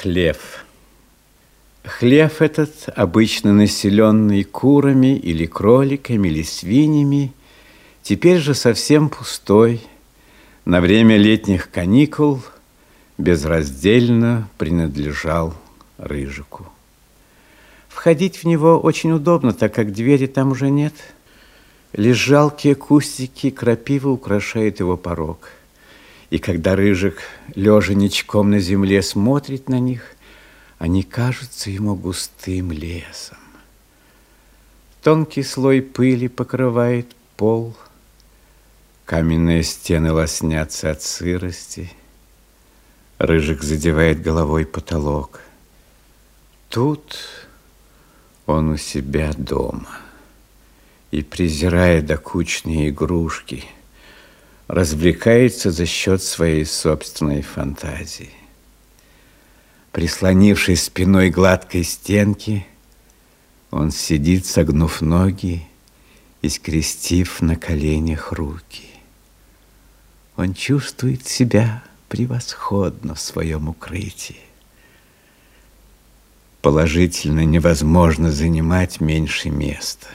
Хлев. Хлев этот, обычно населенный курами или кроликами или свиньями, теперь же совсем пустой, на время летних каникул безраздельно принадлежал Рыжику. Входить в него очень удобно, так как двери там уже нет. Лишь жалкие кустики крапивы украшают его порог. И когда Рыжик, лежа ничком на земле, смотрит на них, они кажутся ему густым лесом. Тонкий слой пыли покрывает пол, каменные стены лоснятся от сырости, Рыжик задевает головой потолок. Тут он у себя дома и, презирая докучные игрушки, развлекается за счет своей собственной фантазии. Прислонившись спиной гладкой стенки, он сидит, согнув ноги и скрестив на коленях руки. Он чувствует себя превосходно в своем укрытии. Положительно невозможно занимать меньше места.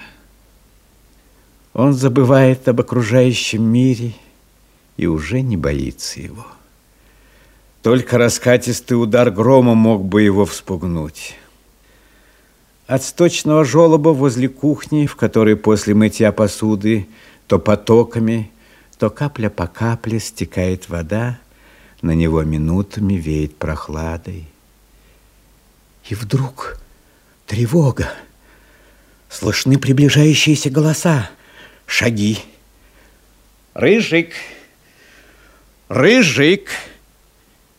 Он забывает об окружающем мире и уже не боится его. Только раскатистый удар грома мог бы его вспугнуть. От сточного желоба возле кухни, в которой после мытья посуды то потоками, то капля по капле стекает вода, на него минутами веет прохладой. И вдруг тревога. Слышны приближающиеся голоса, шаги. Рыжик! Рыжик!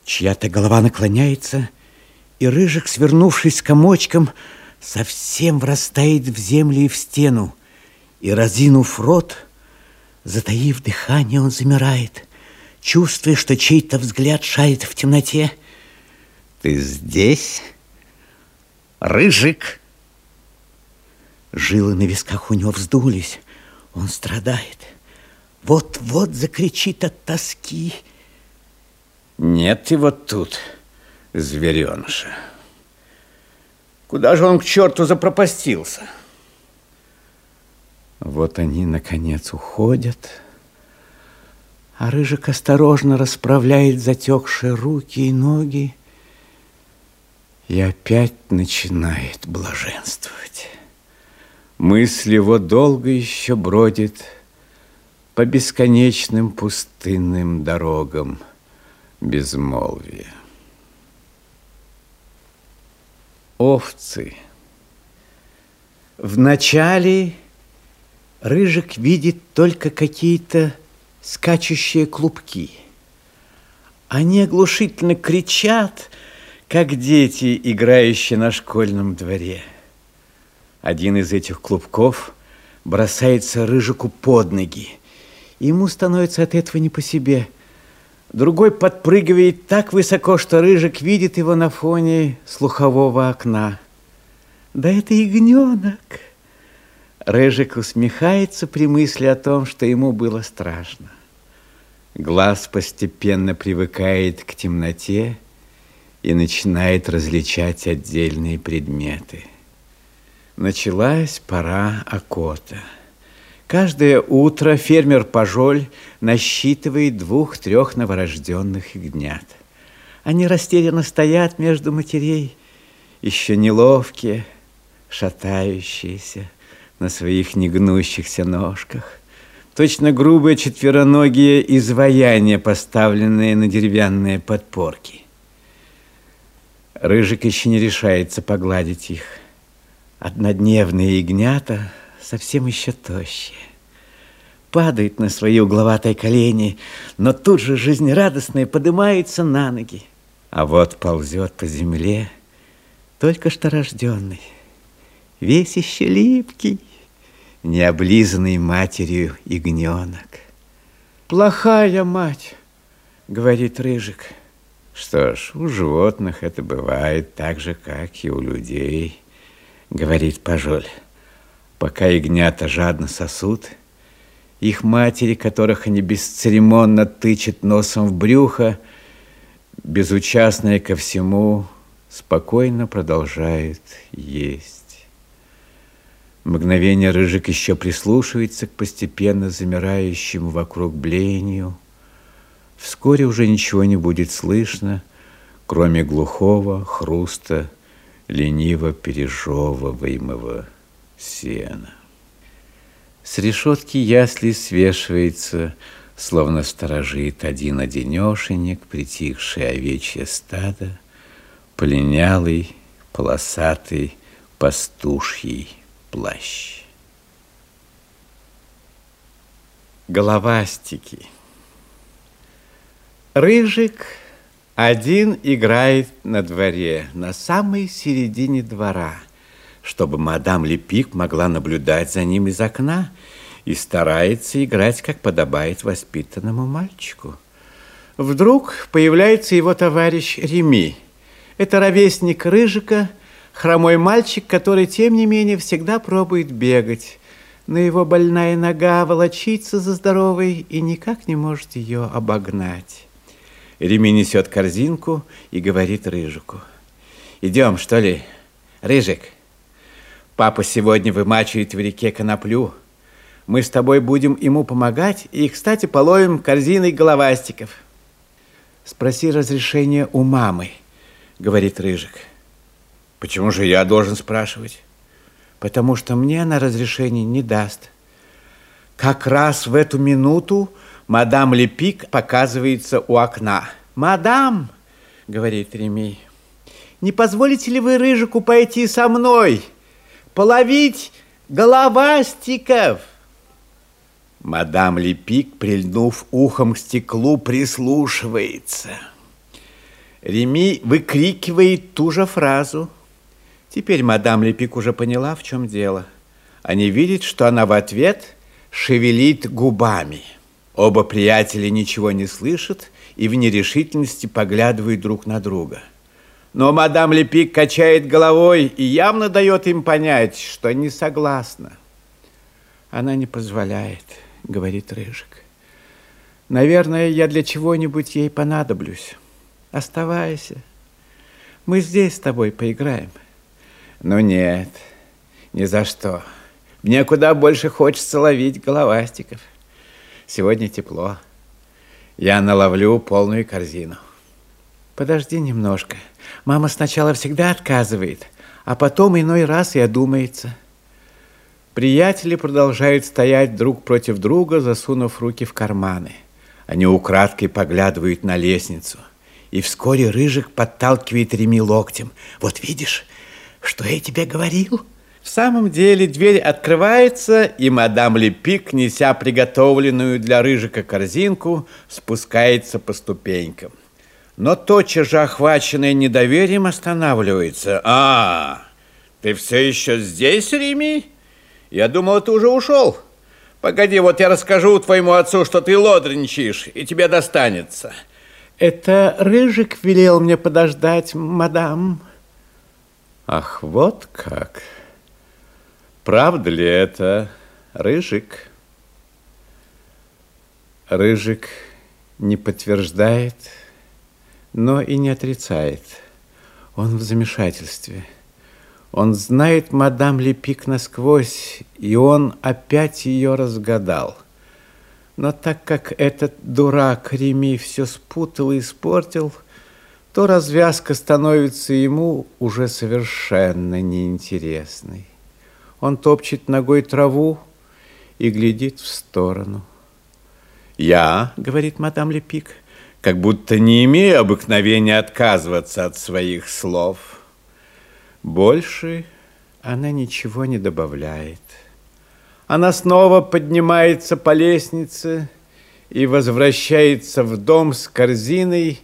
Чья-то голова наклоняется, и Рыжик, свернувшись комочком, совсем врастает в землю и в стену, и, разинув рот, затаив дыхание, он замирает, чувствуя, что чей-то взгляд шарит в темноте. «Ты здесь, Рыжик?» Жилы на висках у него вздулись, он страдает вот-вот закричит от тоски. Нет его тут, звереныша. Куда же он к черту запропастился? Вот они, наконец, уходят, а Рыжик осторожно расправляет затекшие руки и ноги и опять начинает блаженствовать. Мысль его долго еще бродит по бесконечным пустынным дорогам безмолвия. Овцы. Вначале Рыжик видит только какие-то скачущие клубки. Они оглушительно кричат, как дети, играющие на школьном дворе. Один из этих клубков бросается Рыжику под ноги – Ему становится от этого не по себе. Другой подпрыгивает так высоко, что Рыжик видит его на фоне слухового окна. Да это ягненок. Рыжик усмехается при мысли о том, что ему было страшно. Глаз постепенно привыкает к темноте и начинает различать отдельные предметы. Началась пора окота. Каждое утро фермер Пажоль насчитывает двух-трех новорожденных ягнят. Они растерянно стоят между матерей, еще неловкие, шатающиеся на своих негнущихся ножках. Точно грубые четвероногие изваяния, поставленные на деревянные подпорки. Рыжик еще не решается погладить их. Однодневные ягнята – совсем еще тощие. Падает на свои угловатые колени, но тут же жизнерадостные поднимается на ноги. А вот ползет по земле только что рожденный, весь еще липкий, необлизанный матерью ягненок. «Плохая мать», — говорит Рыжик. Что ж, у животных это бывает так же, как и у людей, говорит Пажоль. Пока ягнята жадно сосут, их матери, которых они бесцеремонно тычут носом в брюхо, безучастные ко всему, спокойно продолжает есть. Мгновение Рыжик еще прислушивается к постепенно замирающему вокруг блению. Вскоре уже ничего не будет слышно, кроме глухого хруста лениво пережевываемого сена. С решетки ясли свешивается, словно сторожит один-одинешенек, притихшее овечье стадо, полинялый, полосатый, пастуший плащ. Головастики. Рыжик один играет на дворе, на самой середине двора, чтобы мадам Лепик могла наблюдать за ним из окна и старается играть, как подобает воспитанному мальчику. Вдруг появляется его товарищ Реми. Это ровесник Рыжика, хромой мальчик, который, тем не менее, всегда пробует бегать. Но его больная нога волочится за здоровой и никак не может ее обогнать. Реми несет корзинку и говорит Рыжику. Идем, что ли, Рыжик? Папа сегодня вымачивает в реке коноплю. Мы с тобой будем ему помогать и, кстати, половим корзиной головастиков. Спроси разрешения у мамы, говорит Рыжик. Почему же я должен спрашивать? Потому что мне она разрешения не даст. Как раз в эту минуту Мадам Лепик показывается у окна. «Мадам!» — говорит Реми. «Не позволите ли вы Рыжику пойти со мной? Половить головастиков!» Мадам Лепик, прильнув ухом к стеклу, прислушивается. Реми выкрикивает ту же фразу. Теперь мадам Лепик уже поняла, в чем дело. Они видят, что она в ответ шевелит губами. Оба приятеля ничего не слышат и в нерешительности поглядывают друг на друга. Но мадам Лепик качает головой и явно дает им понять, что не согласна. Она не позволяет, говорит Рыжик. Наверное, я для чего-нибудь ей понадоблюсь. Оставайся. Мы здесь с тобой поиграем. Ну нет, ни за что. Мне куда больше хочется ловить головастиков. Сегодня тепло. Я наловлю полную корзину. Подожди немножко. Мама сначала всегда отказывает, а потом иной раз и одумается. Приятели продолжают стоять друг против друга, засунув руки в карманы. Они украдкой поглядывают на лестницу. И вскоре Рыжик подталкивает Реми локтем. Вот видишь, что я тебе говорил? В самом деле дверь открывается, и мадам Лепик, неся приготовленную для Рыжика корзинку, спускается по ступенькам. Но тотчас же, охваченная недоверием, останавливается. «А, ты все еще здесь, Рими? Я думал, ты уже ушел. Погоди, вот я расскажу твоему отцу, что ты лодренчишь, и тебе достанется». «Это Рыжик велел мне подождать, мадам». «Ах, вот как!» Правда ли это, Рыжик? Рыжик не подтверждает, но и не отрицает. Он в замешательстве. Он знает мадам Лепик насквозь, и он опять ее разгадал. Но так как этот дурак Реми все спутал и испортил, то развязка становится ему уже совершенно неинтересной. Он топчет ногой траву и глядит в сторону. «Я, — говорит мадам Лепик, — как будто не имею обыкновения отказываться от своих слов». Больше она ничего не добавляет. Она снова поднимается по лестнице и возвращается в дом с корзиной,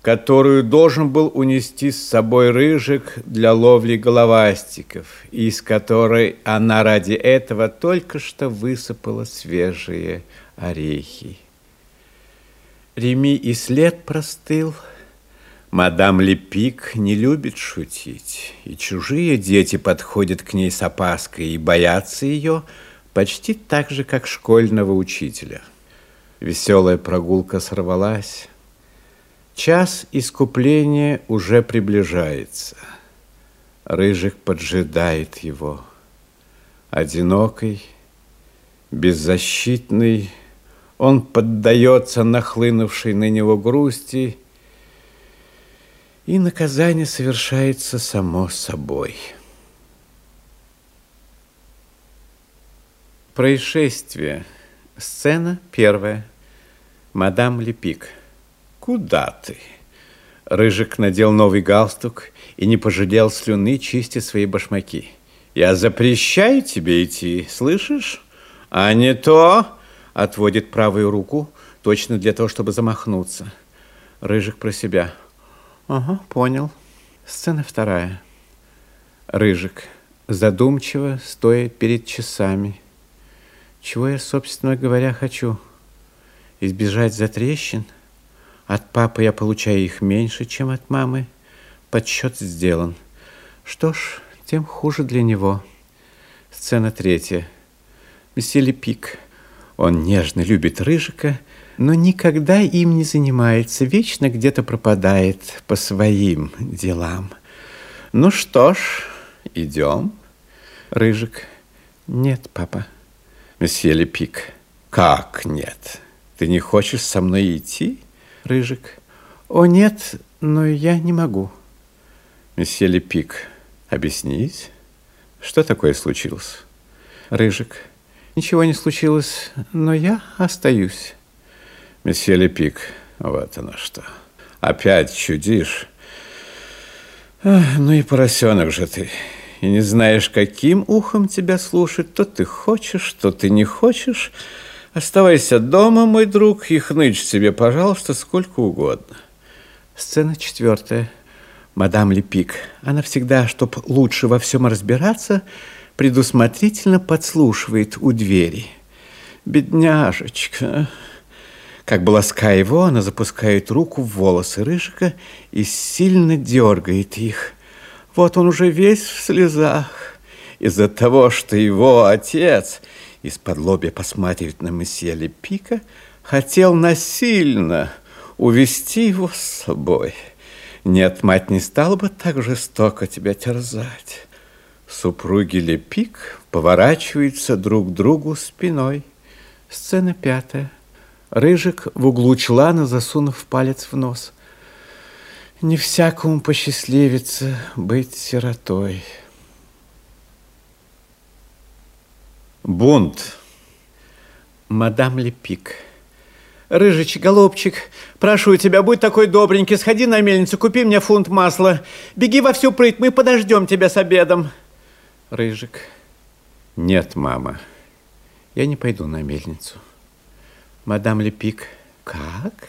которую должен был унести с собой Рыжик для ловли головастиков, из которой она ради этого только что высыпала свежие орехи. Реми и след простыл. Мадам Лепик не любит шутить, и чужие дети подходят к ней с опаской и боятся ее почти так же, как школьного учителя. Веселая прогулка сорвалась. Час искупления уже приближается. Рыжик поджидает его. Одинокий, беззащитный, он поддается нахлынувшей на него грусти, и наказание совершается само собой. Происшествие. Сцена первая. Мадам Лепик. Куда ты? Рыжик надел новый галстук и не пожалел слюны, чистя свои башмаки. Я запрещаю тебе идти, слышишь? А не то, отводит правую руку, точно для того, чтобы замахнуться. Рыжик про себя. Ага, понял. Сцена вторая. Рыжик задумчиво стоя перед часами. Чего я, собственно говоря, хочу? Избежать затрещин? От папы я получаю их меньше, чем от мамы. Подсчет сделан. Что ж, тем хуже для него. Сцена третья. Месье Лепик. Он нежно любит Рыжика, но никогда им не занимается, вечно где-то пропадает по своим делам. Ну что ж, идем. Рыжик. Нет, папа. Месье Лепик. Как нет? Ты не хочешь со мной идти? Рыжик. О, нет, но я не могу. Месье Лепик. Объяснись, что такое случилось? Рыжик. Ничего не случилось, но я остаюсь. Месье Лепик, вот оно что. Опять чудишь. Ах, ну и поросенок же ты. И не знаешь, каким ухом тебя слушать. То ты хочешь, то ты не хочешь. Оставайся дома, мой друг, и хнычь себе, пожалуйста, сколько угодно. Сцена четвертая. Мадам Лепик. Она всегда, чтоб лучше во всем разбираться, предусмотрительно подслушивает у двери. Бедняжечка. Как бы лаская его, она запускает руку в волосы Рыжика и сильно дергает их. Вот он уже весь в слезах. Из-за того, что его отец из-под лобья посматривает на месье Лепика, хотел насильно увести его с собой. Нет, мать не стала бы так жестоко тебя терзать. Супруги Лепик поворачиваются друг к другу спиной. Сцена пятая. Рыжик в углу чулана, засунув палец в нос. Не всякому посчастливится быть сиротой. Бунт. Мадам Лепик. Рыжич, голубчик, прошу тебя, будь такой добренький, сходи на мельницу, купи мне фунт масла. Беги во всю прыть, мы подождем тебя с обедом. Рыжик. Нет, мама, я не пойду на мельницу. Мадам Лепик, как?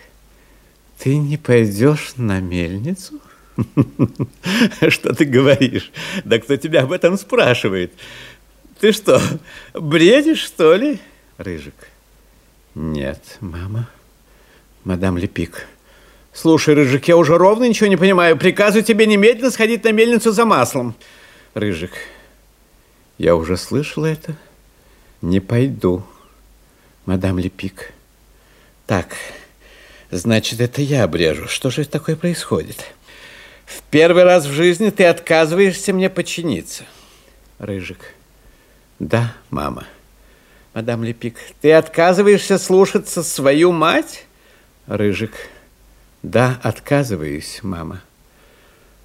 Ты не пойдешь на мельницу? Что ты говоришь? Да кто тебя об этом спрашивает? Ты что, бредишь, что ли? Рыжик. Нет, мама. Мадам Лепик. Слушай, Рыжик, я уже ровно ничего не понимаю. Приказываю тебе немедленно сходить на мельницу за маслом. Рыжик. Я уже слышала это. Не пойду. Мадам Лепик. Так, значит, это я брежу. Что же такое происходит? В первый раз в жизни ты отказываешься мне подчиниться. Рыжик. Да, мама. Мадам Лепик, ты отказываешься слушаться свою мать? Рыжик. Да, отказываюсь, мама.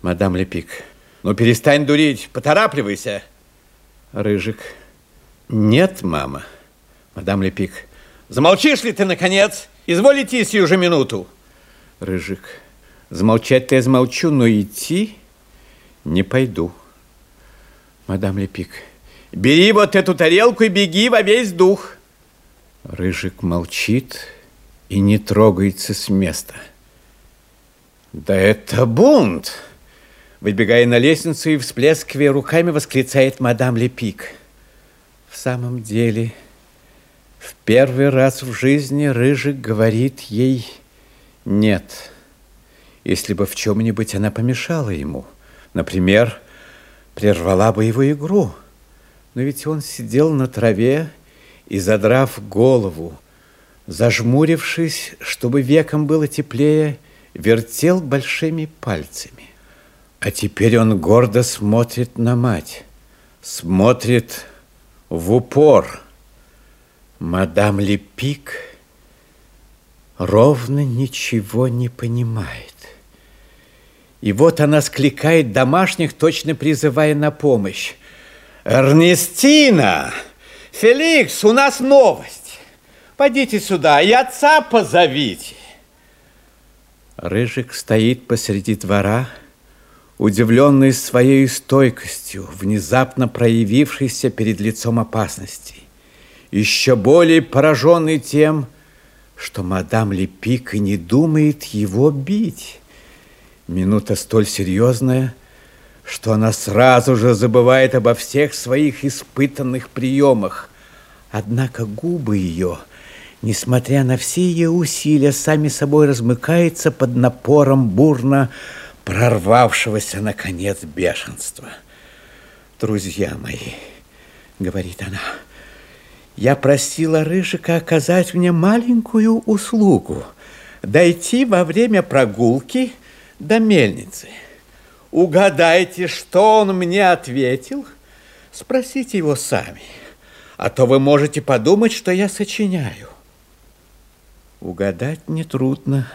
Мадам Лепик. Ну, перестань дурить, поторапливайся. Рыжик. Нет, мама. Мадам Лепик. Замолчишь ли ты, наконец? Изволь идти сию же минуту. Рыжик. Замолчать-то я замолчу, но идти не пойду. Мадам Лепик. Бери вот эту тарелку и беги во весь дух. Рыжик молчит и не трогается с места. Да это бунт! Выбегая на лестницу и всплескивая руками, восклицает мадам Лепик. В самом деле, в первый раз в жизни Рыжик говорит ей «нет». Если бы в чем-нибудь она помешала ему, например, прервала бы его игру. Но ведь он сидел на траве и, задрав голову, зажмурившись, чтобы веком было теплее, вертел большими пальцами. А теперь он гордо смотрит на мать, смотрит в упор. Мадам Лепик ровно ничего не понимает. И вот она скликает домашних, точно призывая на помощь. «Эрнестина! Феликс, у нас новость! Пойдите сюда и отца позовите!» Рыжик стоит посреди двора, удивленный своей стойкостью, внезапно проявившейся перед лицом опасности, еще более пораженный тем, что мадам Лепик и не думает его бить. Минута столь серьезная, что она сразу же забывает обо всех своих испытанных приемах. Однако губы ее, несмотря на все ее усилия, сами собой размыкаются под напором бурно прорвавшегося, наконец, бешенства. «Друзья мои», — говорит она, — «я просила Рыжика оказать мне маленькую услугу, дойти во время прогулки до мельницы. Угадайте, что он мне ответил? Спросите его сами, а то вы можете подумать, что я сочиняю. Угадать нетрудно,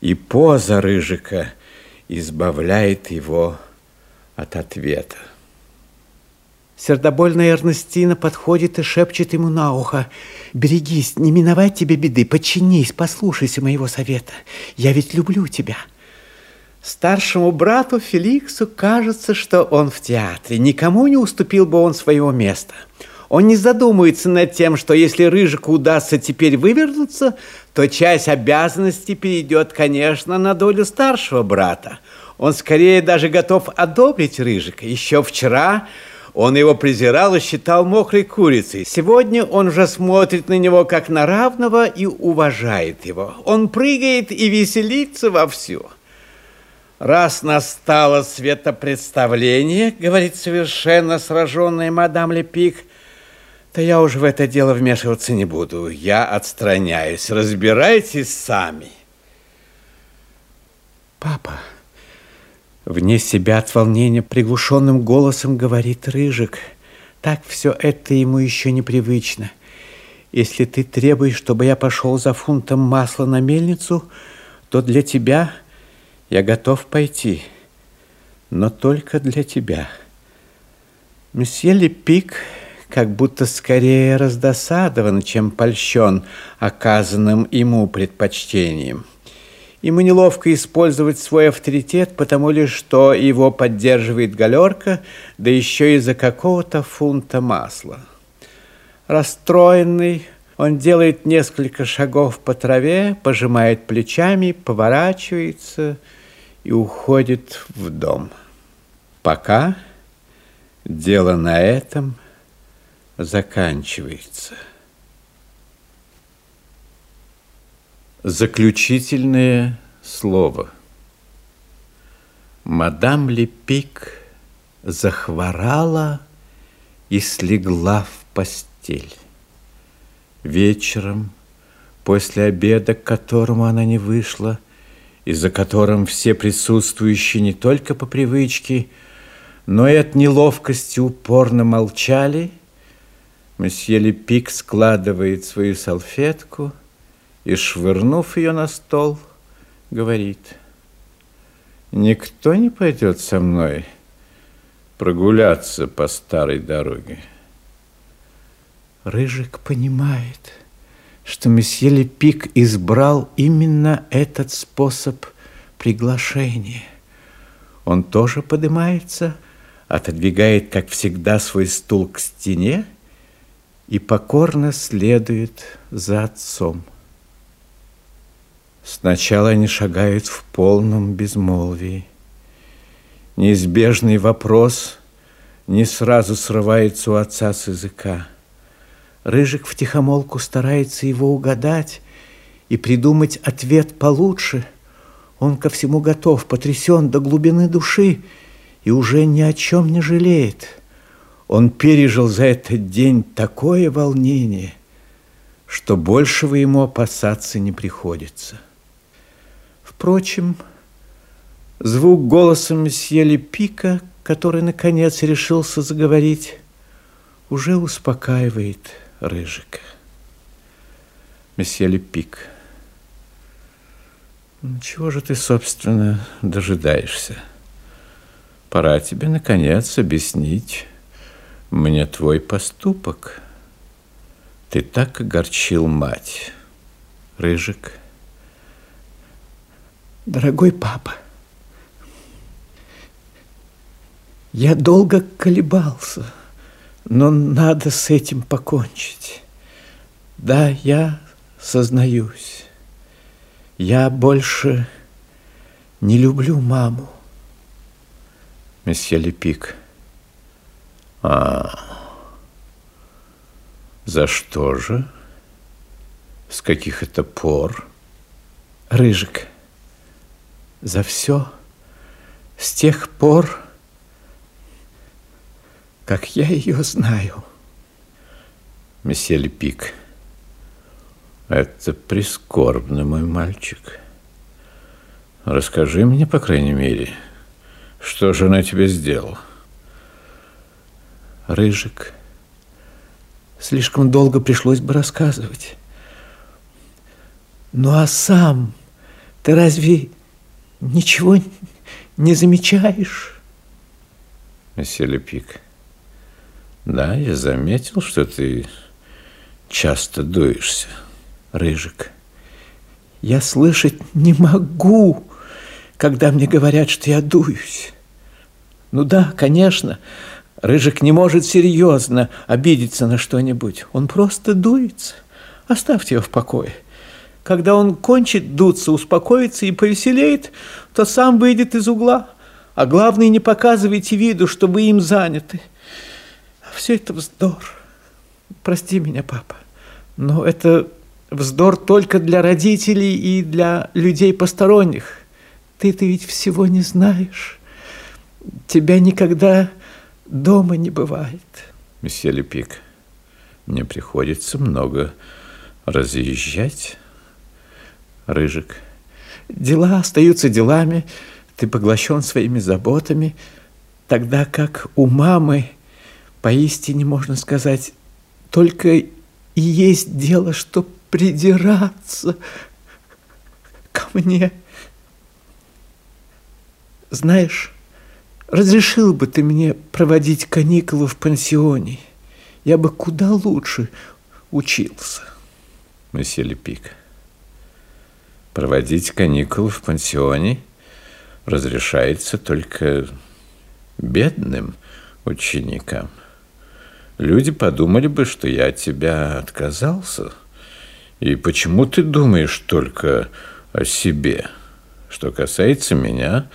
и поза Рыжика избавляет его от ответа. Сердобольная Эрнестина подходит и шепчет ему на ухо. «Берегись, не миновать тебе беды, подчинись, послушайся моего совета. Я ведь люблю тебя». Старшему брату Феликсу кажется, что он в театре. Никому не уступил бы он своего места. Он не задумывается над тем, что если Рыжику удастся теперь вывернуться, то часть обязанностей перейдет, конечно, на долю старшего брата. Он скорее даже готов одобрить Рыжика. Еще вчера он его презирал и считал мокрой курицей. Сегодня он уже смотрит на него как на равного и уважает его. Он прыгает и веселится вовсю. Раз настало светопредставление, говорит совершенно сраженная мадам Лепик, то я уже в это дело вмешиваться не буду. Я отстраняюсь. Разбирайтесь сами. Папа, вне себя от волнения приглушенным голосом говорит Рыжик. Так все это ему еще непривычно. Если ты требуешь, чтобы я пошел за фунтом масла на мельницу, то для тебя я готов пойти, но только для тебя. Месье Лепик как будто скорее раздосадован, чем польщен оказанным ему предпочтением. Ему неловко использовать свой авторитет, потому лишь что его поддерживает галерка, да еще и за какого-то фунта масла. Расстроенный, он делает несколько шагов по траве, пожимает плечами, поворачивается – и уходит в дом. Пока дело на этом заканчивается. Заключительное слово. Мадам Лепик захворала и слегла в постель. Вечером, после обеда, к которому она не вышла, и за которым все присутствующие не только по привычке, но и от неловкости упорно молчали, месье Лепик складывает свою салфетку и, швырнув ее на стол, говорит, «Никто не пойдет со мной прогуляться по старой дороге». Рыжик понимает – что месье Лепик избрал именно этот способ приглашения. Он тоже поднимается, отодвигает, как всегда, свой стул к стене и покорно следует за отцом. Сначала они шагают в полном безмолвии. Неизбежный вопрос не сразу срывается у отца с языка. Рыжик втихомолку старается его угадать и придумать ответ получше. Он ко всему готов, потрясен до глубины души и уже ни о чем не жалеет. Он пережил за этот день такое волнение, что большего ему опасаться не приходится. Впрочем, звук голоса месье Лепика, который, наконец, решился заговорить, уже успокаивает Рыжика. Месье Лепик, ну, чего же ты, собственно, дожидаешься? Пора тебе, наконец, объяснить мне твой поступок. Ты так огорчил мать, Рыжик. Дорогой папа, я долго колебался, но надо с этим покончить. Да, я сознаюсь, я больше не люблю маму. Месье Лепик. А, за что же? С каких это пор? Рыжик, за все с тех пор, как я ее знаю. Месье Лепик, это прискорбно, мой мальчик. Расскажи мне, по крайней мере, что же она тебе сделала? Рыжик, слишком долго пришлось бы рассказывать. Ну а сам ты разве ничего не замечаешь? Месье Лепик, да, я заметил, что ты часто дуешься. Рыжик, я слышать не могу, когда мне говорят, что я дуюсь. Ну да, конечно, Рыжик не может серьезно обидеться на что-нибудь. Он просто дуется. Оставьте его в покое. Когда он кончит дуться, успокоится и повеселеет, то сам выйдет из угла. А главное, не показывайте виду, что вы им заняты. Все это вздор. Прости меня, папа, но это вздор только для родителей и для людей посторонних. Ты-то ведь всего не знаешь. Тебя никогда дома не бывает. Месье Лепик, мне приходится много разъезжать. Рыжик. Дела остаются делами, ты поглощен своими заботами, тогда как у мамы, поистине можно сказать, только и есть дело, что придираться ко мне. Знаешь, разрешил бы ты мне проводить каникулы в пансионе, я бы куда лучше учился. Месье Лепик, проводить каникулы в пансионе разрешается только бедным ученикам. Люди подумали бы, что я от тебя отказался. И почему ты думаешь только о себе? Что касается меня,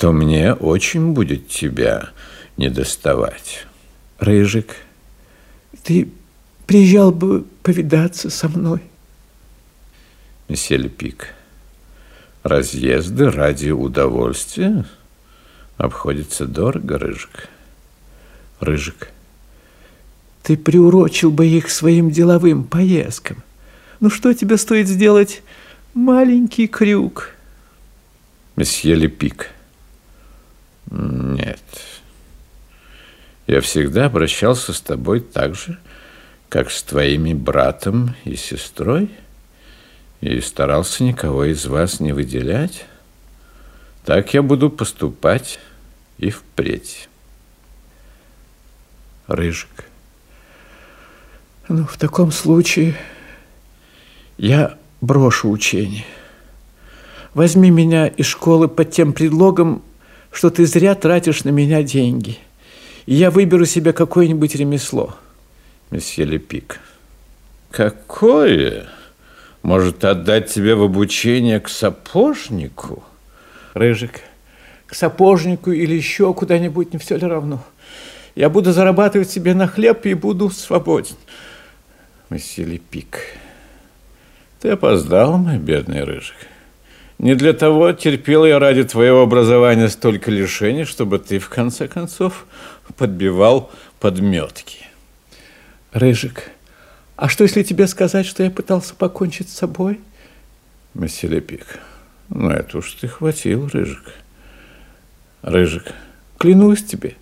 то мне очень будет тебя недоставать. Рыжик, ты приезжал бы повидаться со мной? Месье Лепик, разъезды ради удовольствия обходятся дорого, Рыжик. Рыжик, ты приурочил бы их своим деловым поездкам. Ну что тебе стоит сделать маленький крюк? Месье Лепик, нет. Я всегда обращался с тобой так же, как с твоими братом и сестрой, и старался никого из вас не выделять. Так я буду поступать и впредь. Рыжик. Ну, в таком случае я брошу учение. Возьми меня из школы под тем предлогом, что ты зря тратишь на меня деньги. И я выберу себе какое-нибудь ремесло. Месье Лепик, какое? Может, отдать тебе в обучение к сапожнику? Рыжик, к сапожнику или еще куда-нибудь, не все ли равно? Я буду зарабатывать себе на хлеб и буду свободен. Месье Лепик, ты опоздал, мой бедный Рыжик. Не для того терпел я ради твоего образования столько лишений, чтобы ты, в конце концов, подбивал подметки. Рыжик, а что, если тебе сказать, что я пытался покончить с собой? Месье Лепик, Ну, это уж ты хватил, Рыжик. Рыжик, клянусь тебе,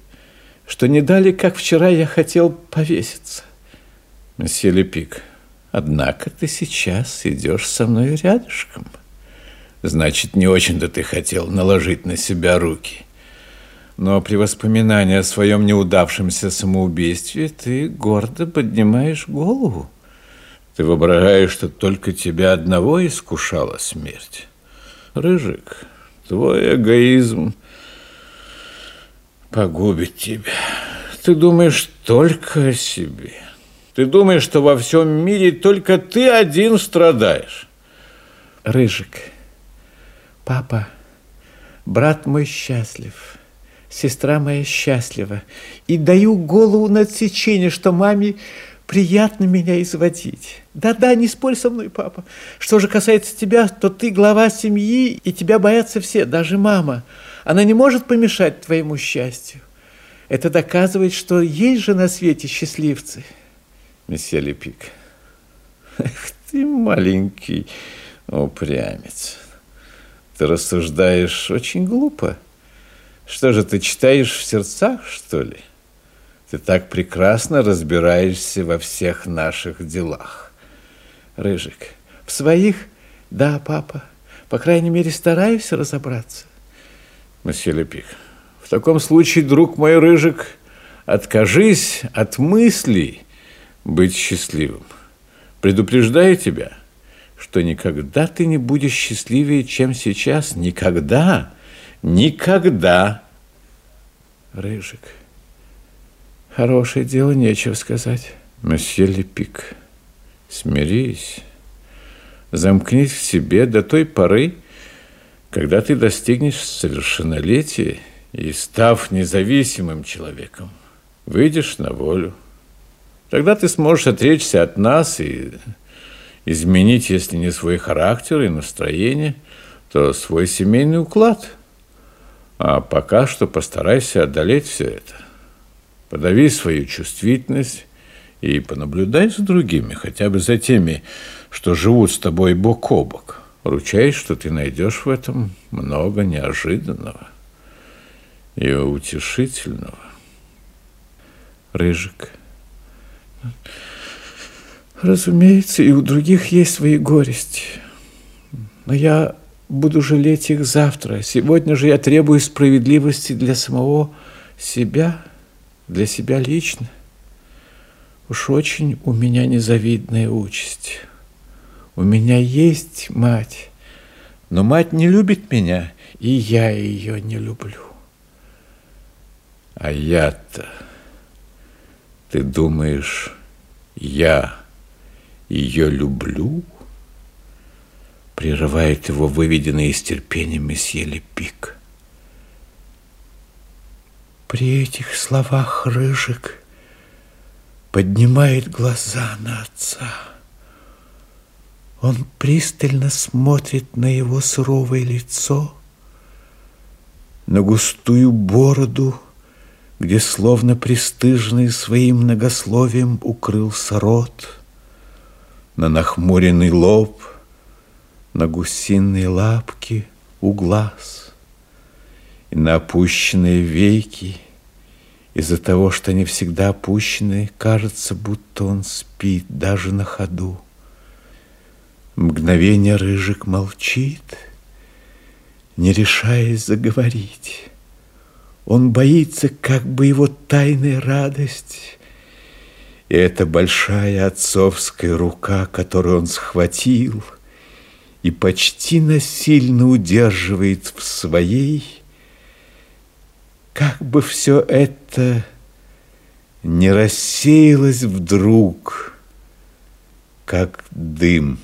что не дали, как вчера я хотел повеситься. Месье Лепик, однако ты сейчас идешь со мной рядышком. Значит, не очень-то ты хотел наложить на себя руки. Но при воспоминании о своем неудавшемся самоубийстве ты гордо поднимаешь голову. Ты воображаешь, что только тебя одного искушала смерть. Рыжик, твой эгоизм погубит тебя. Ты думаешь только о себе. Ты думаешь, что во всем мире только ты один страдаешь. Рыжик, папа, брат мой счастлив, сестра моя счастлива, и даю голову на отсечение, что маме приятно меня изводить. Да-да, не спорь со мной, папа. Что же касается тебя, то ты глава семьи, и тебя боятся все, даже мама. Она не может помешать твоему счастью. Это доказывает, что есть же на свете счастливцы. Месье Лепик, эх ты маленький упрямец. Ты рассуждаешь очень глупо. Что же, ты читаешь в сердцах, что ли? Ты так прекрасно разбираешься во всех наших делах. Рыжик, в своих, да, папа. По крайней мере, стараюсь разобраться. Месье Лепик, в таком случае, друг мой Рыжик, откажись от мыслей быть счастливым. Предупреждаю тебя, что никогда ты не будешь счастливее, чем сейчас. Никогда, никогда. Рыжик, Хорошее дело, нечего сказать. Месье Лепик, смирись, замкнись в себе до той поры, когда ты достигнешь совершеннолетия и, став независимым человеком, выйдешь на волю. Тогда ты сможешь отречься от нас и изменить, если не свой характер и настроение, то свой семейный уклад. А пока что постарайся одолеть все это. Подави свою чувствительность и понаблюдай за другими, хотя бы за теми, что живут с тобой бок о бок. Ручаюсь, что ты найдешь в этом много неожиданного и утешительного. Рыжик. Разумеется, и у других есть свои горести. Но я буду жалеть их завтра. Сегодня же я требую справедливости для самого себя – для себя лично. Уж очень у меня незавидная участь. У меня есть мать, но мать не любит меня, и я ее не люблю. А я-то, ты думаешь, я ее люблю? Прерывает его выведенный из терпения месье Лепик. При этих словах Рыжик поднимает глаза на отца. Он пристально смотрит на его суровое лицо, на густую бороду, где словно пристыжный своим многословием укрылся рот, на нахмуренный лоб, на гусиные лапки у глаз и на опущенные веки. Из-за того, что они всегда опущены, кажется, будто он спит даже на ходу. Мгновение Рыжик молчит, не решаясь заговорить. Он боится, как бы его тайная радость и эта большая отцовская рука, которую он схватил и почти насильно удерживает в своей, как бы все это не рассеялось вдруг, как дым.